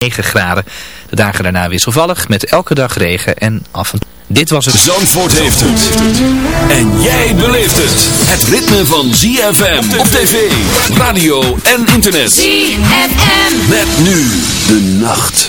9 graden. De dagen daarna wisselvallig met elke dag regen en af en toe. Dit was het... Zandvoort heeft het. En jij beleeft het. Het ritme van ZFM op tv, radio en internet. ZFM. Met nu de nacht.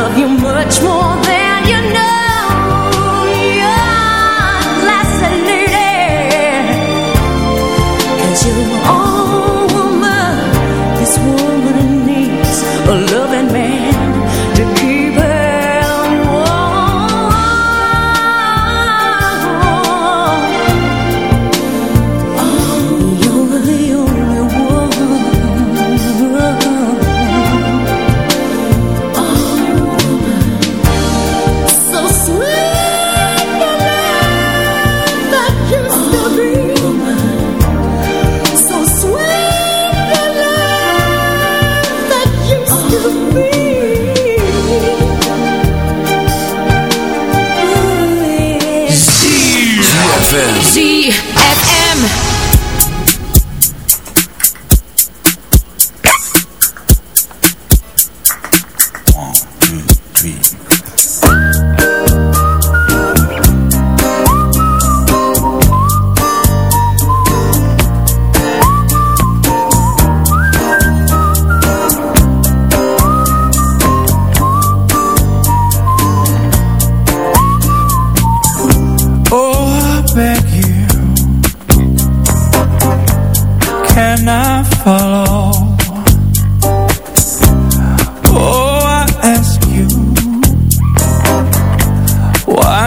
love you much more than you know. You're you're all woman This woman needs a loving man.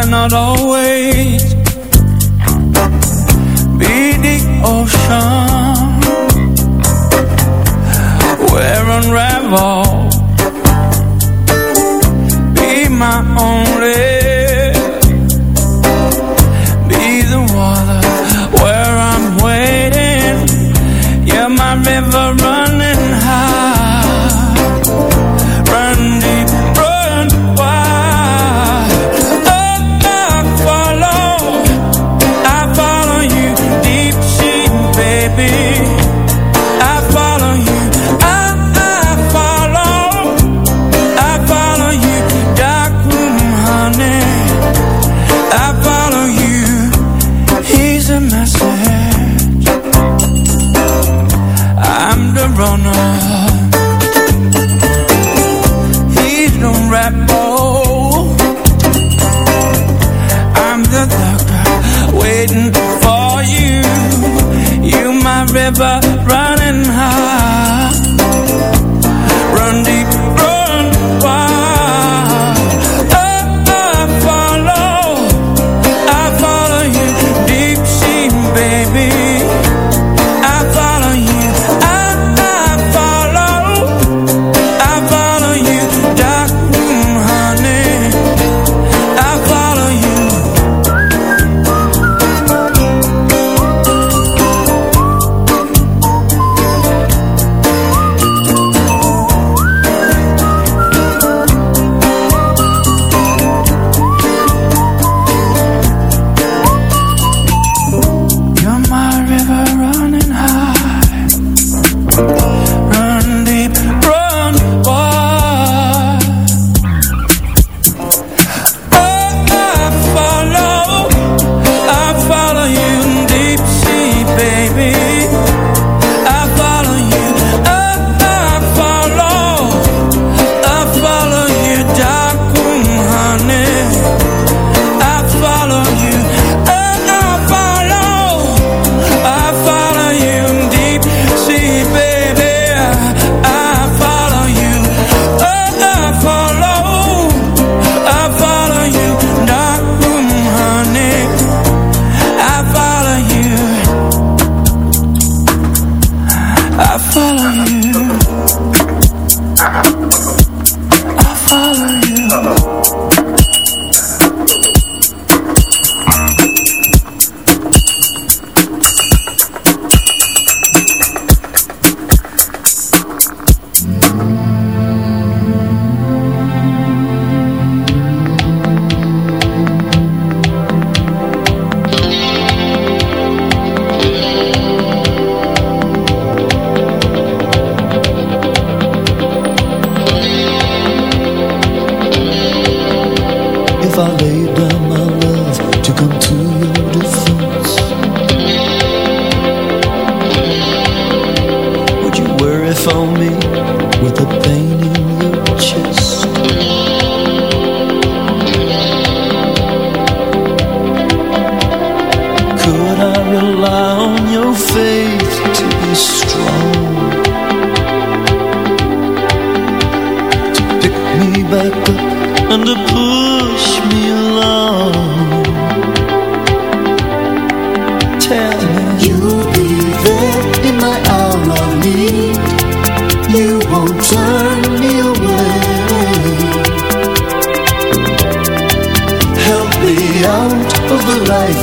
might not always be the ocean where unravel. Be my only. Be the water where I'm waiting. Yeah, my river runs.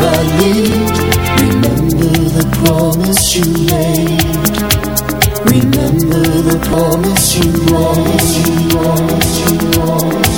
if Remember the promise you made Remember the promise you made, you made, you made.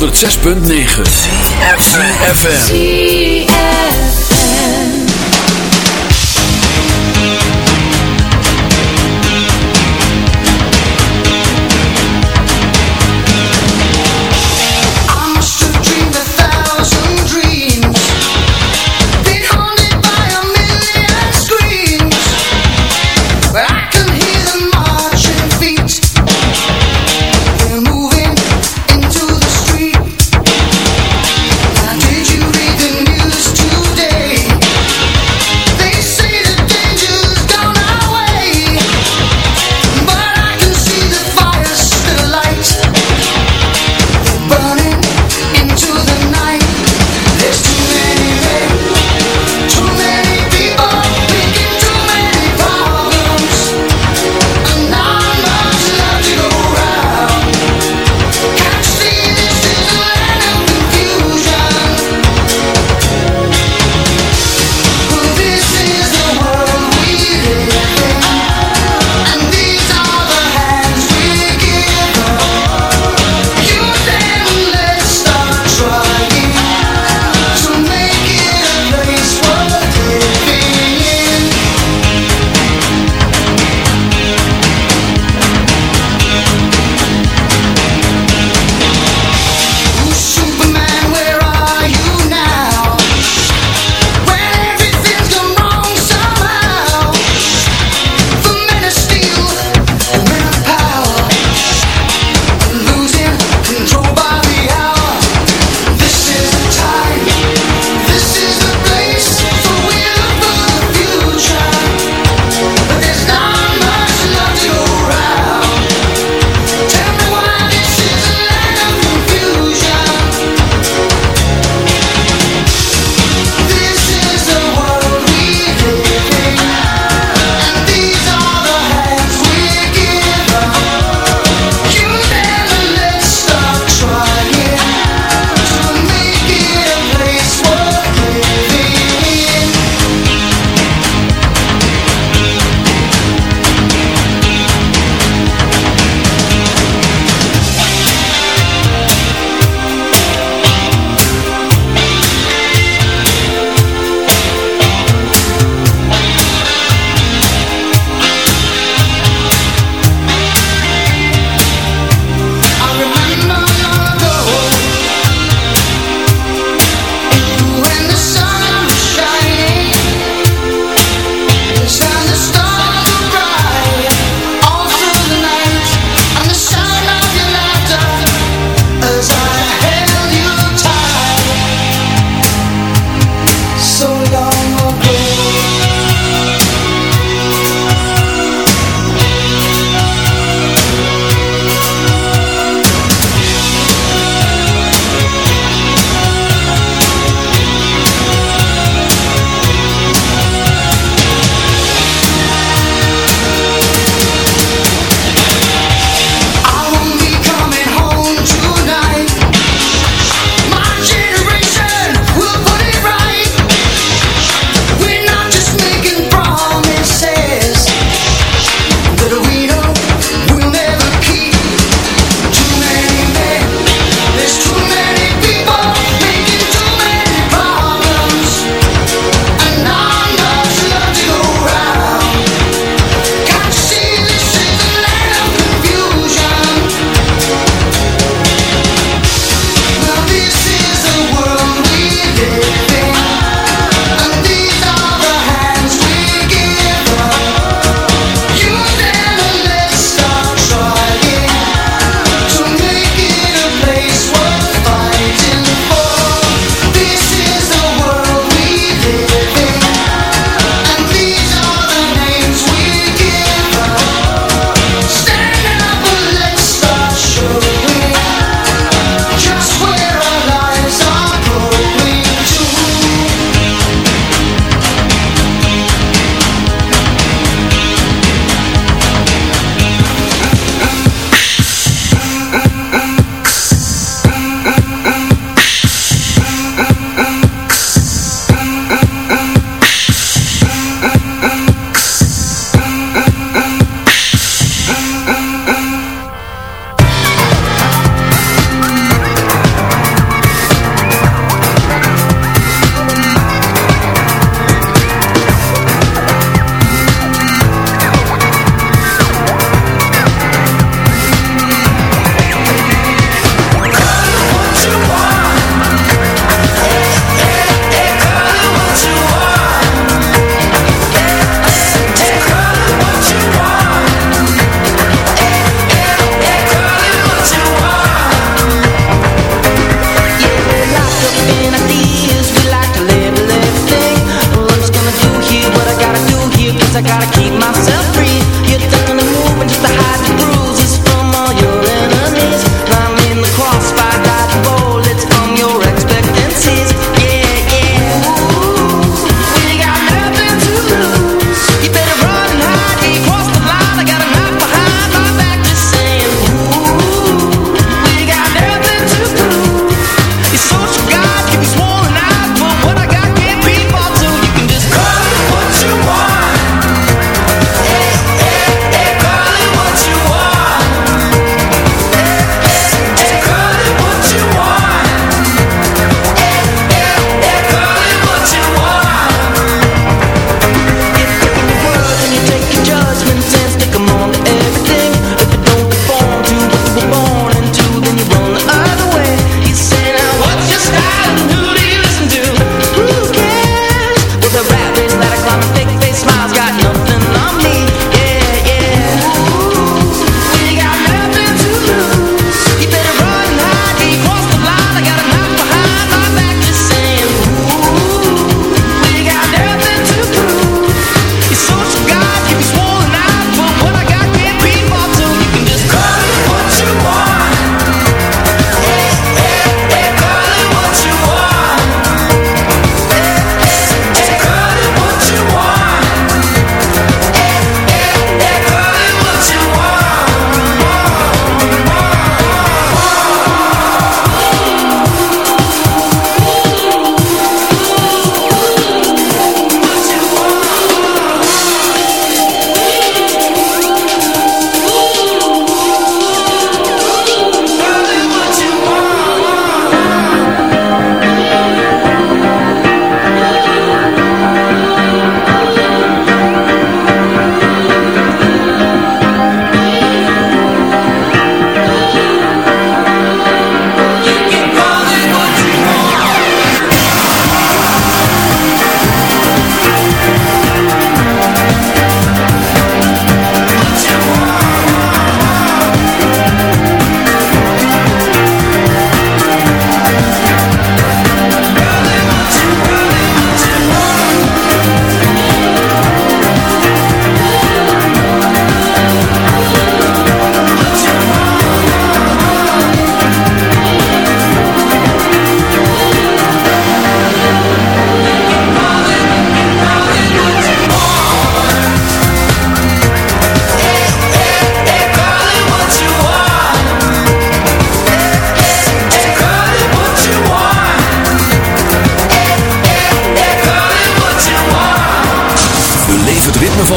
106.9 FM.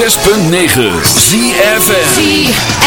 106.9 ZFN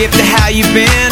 skip to how you've been.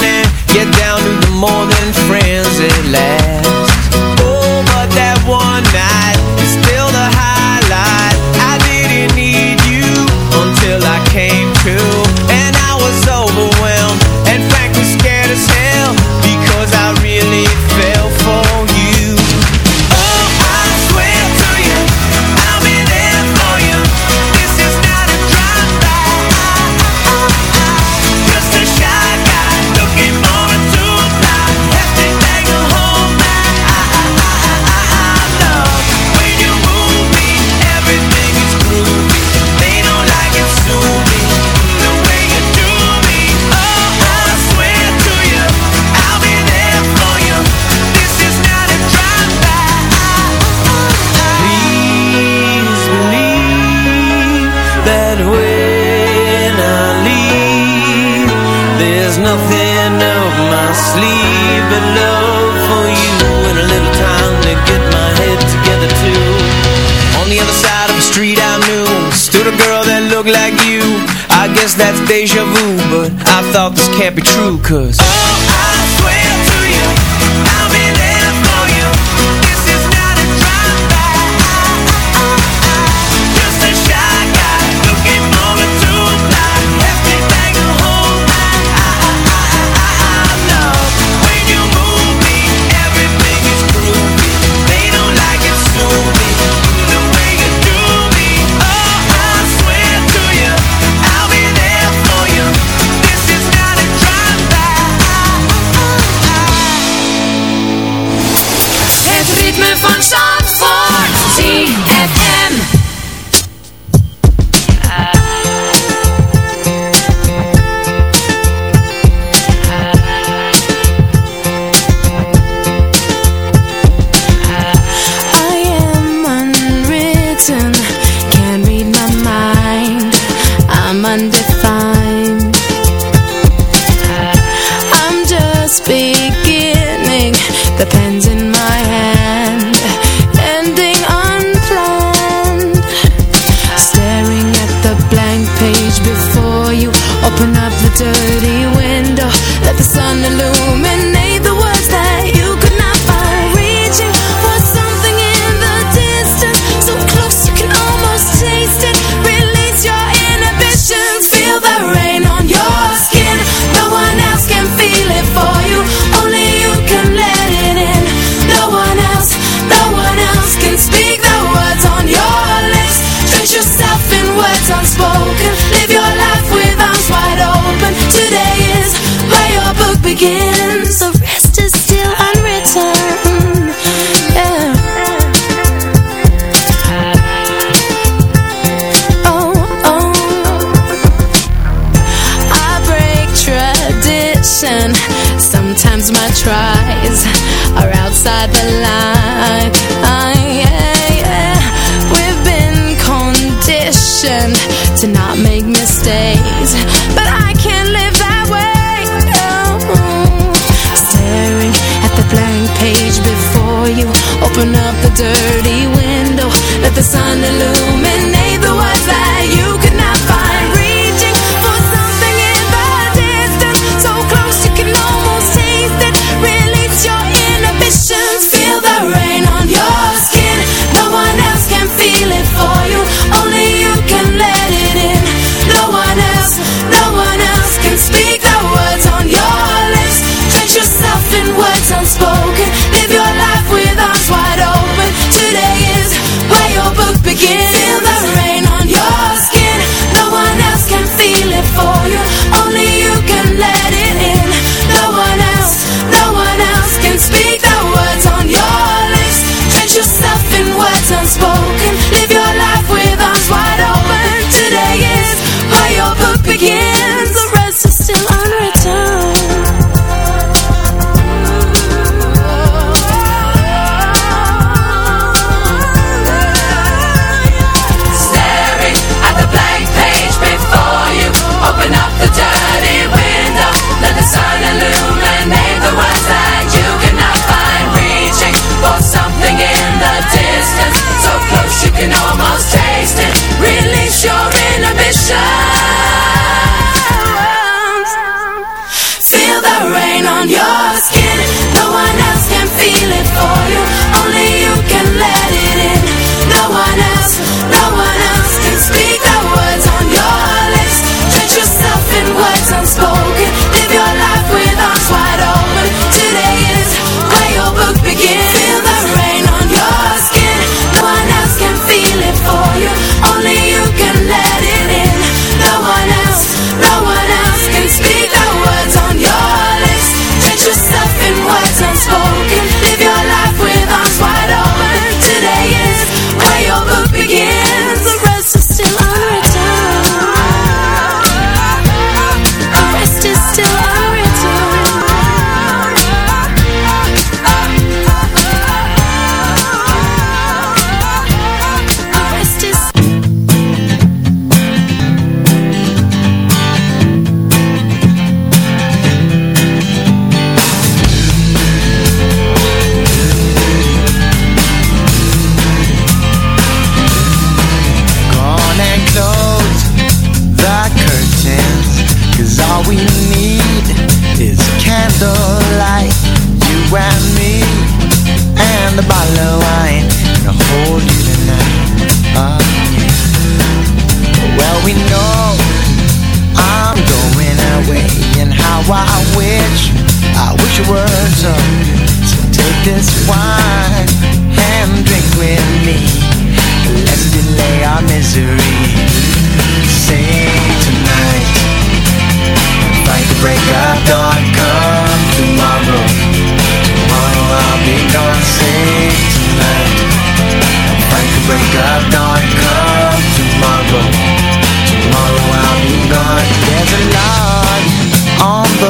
Cause passion Sometimes my tries Are outside the line. Oh, yeah, yeah. We've been conditioned To not make mistakes.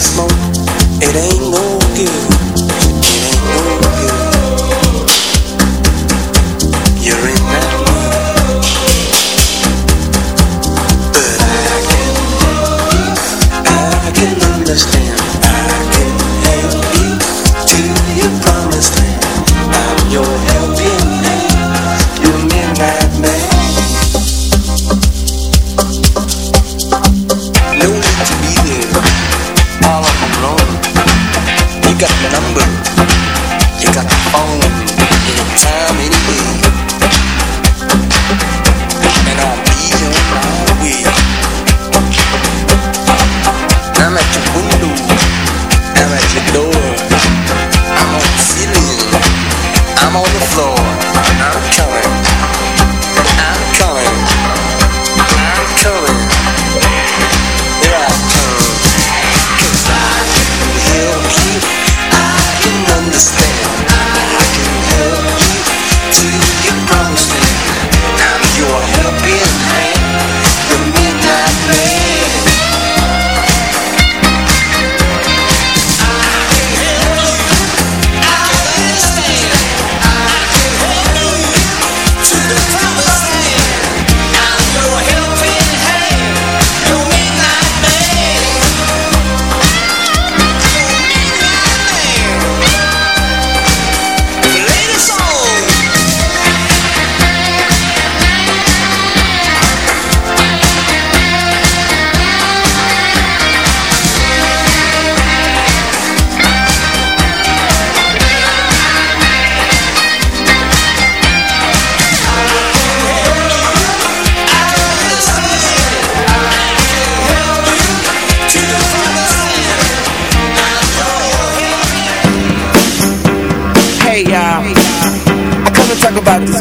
it ain't no good.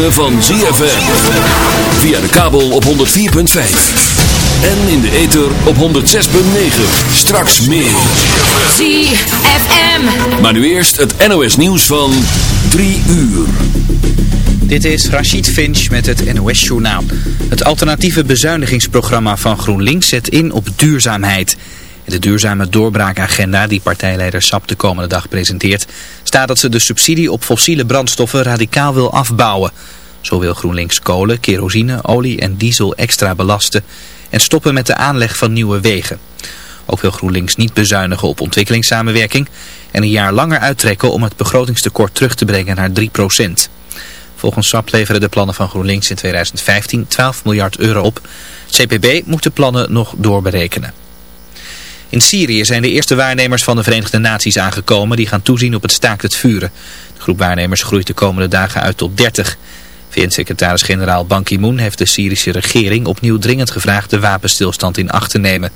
Ritme van ZFM. Via de kabel op 104.5. En in de ether op 106.9. Straks meer. ZFM. Maar nu eerst het NOS nieuws van 3 uur. Dit is Rachid Finch met het NOS Journaal. Het alternatieve bezuinigingsprogramma van GroenLinks zet in op duurzaamheid. In de duurzame doorbraakagenda die partijleider Sap de komende dag presenteert... staat dat ze de subsidie op fossiele brandstoffen radicaal wil afbouwen. Zo wil GroenLinks kolen, kerosine, olie en diesel extra belasten... en stoppen met de aanleg van nieuwe wegen. Ook wil GroenLinks niet bezuinigen op ontwikkelingssamenwerking... en een jaar langer uittrekken om het begrotingstekort terug te brengen naar 3% Volgens SAP leveren de plannen van GroenLinks in 2015 12 miljard euro op. CPB moet de plannen nog doorberekenen. In Syrië zijn de eerste waarnemers van de Verenigde Naties aangekomen die gaan toezien op het staakt het vuren. De groep waarnemers groeit de komende dagen uit tot 30. VN-secretaris-generaal Ban Ki-moon heeft de Syrische regering opnieuw dringend gevraagd de wapenstilstand in acht te nemen.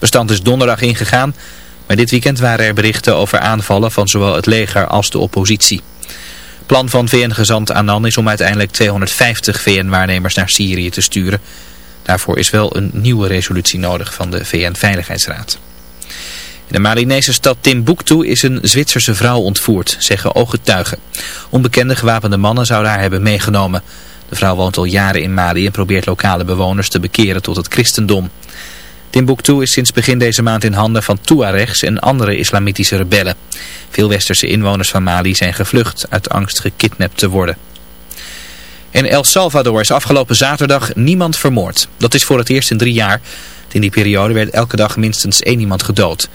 Bestand is donderdag ingegaan, maar dit weekend waren er berichten over aanvallen van zowel het leger als de oppositie. Plan van VN-gezant Annan is om uiteindelijk 250 VN-waarnemers naar Syrië te sturen. Daarvoor is wel een nieuwe resolutie nodig van de VN-veiligheidsraad. In de Malinese stad Timbuktu is een Zwitserse vrouw ontvoerd, zeggen ooggetuigen. Onbekende gewapende mannen zouden haar hebben meegenomen. De vrouw woont al jaren in Mali en probeert lokale bewoners te bekeren tot het christendom. Timbuktu is sinds begin deze maand in handen van Tuaregs en andere islamitische rebellen. Veel westerse inwoners van Mali zijn gevlucht uit angst gekidnapt te worden. In El Salvador is afgelopen zaterdag niemand vermoord. Dat is voor het eerst in drie jaar. In die periode werd elke dag minstens één iemand gedood.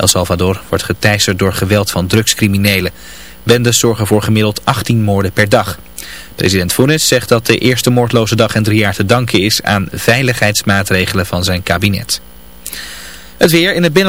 El Salvador wordt geteisterd door geweld van drugscriminelen. Bendes zorgen voor gemiddeld 18 moorden per dag. President Funes zegt dat de eerste moordloze dag in drie jaar te danken is aan veiligheidsmaatregelen van zijn kabinet. Het weer in het binnen